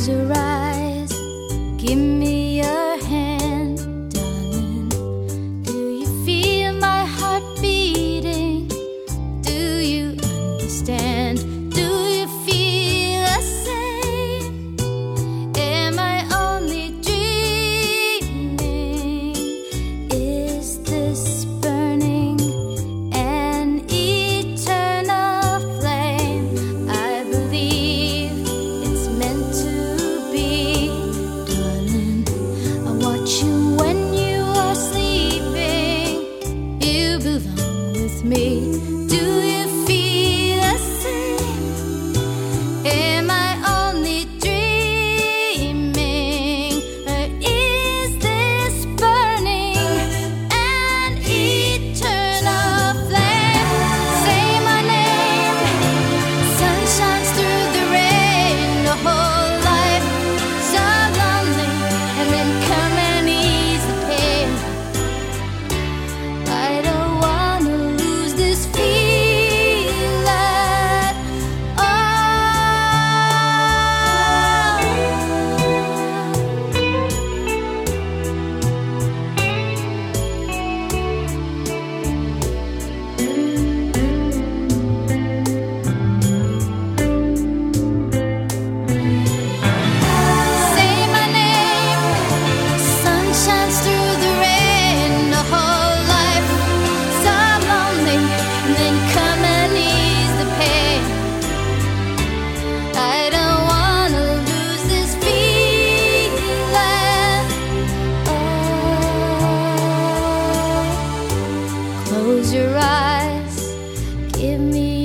close your eyes. Give belong with me? Do you Close your eyes, give me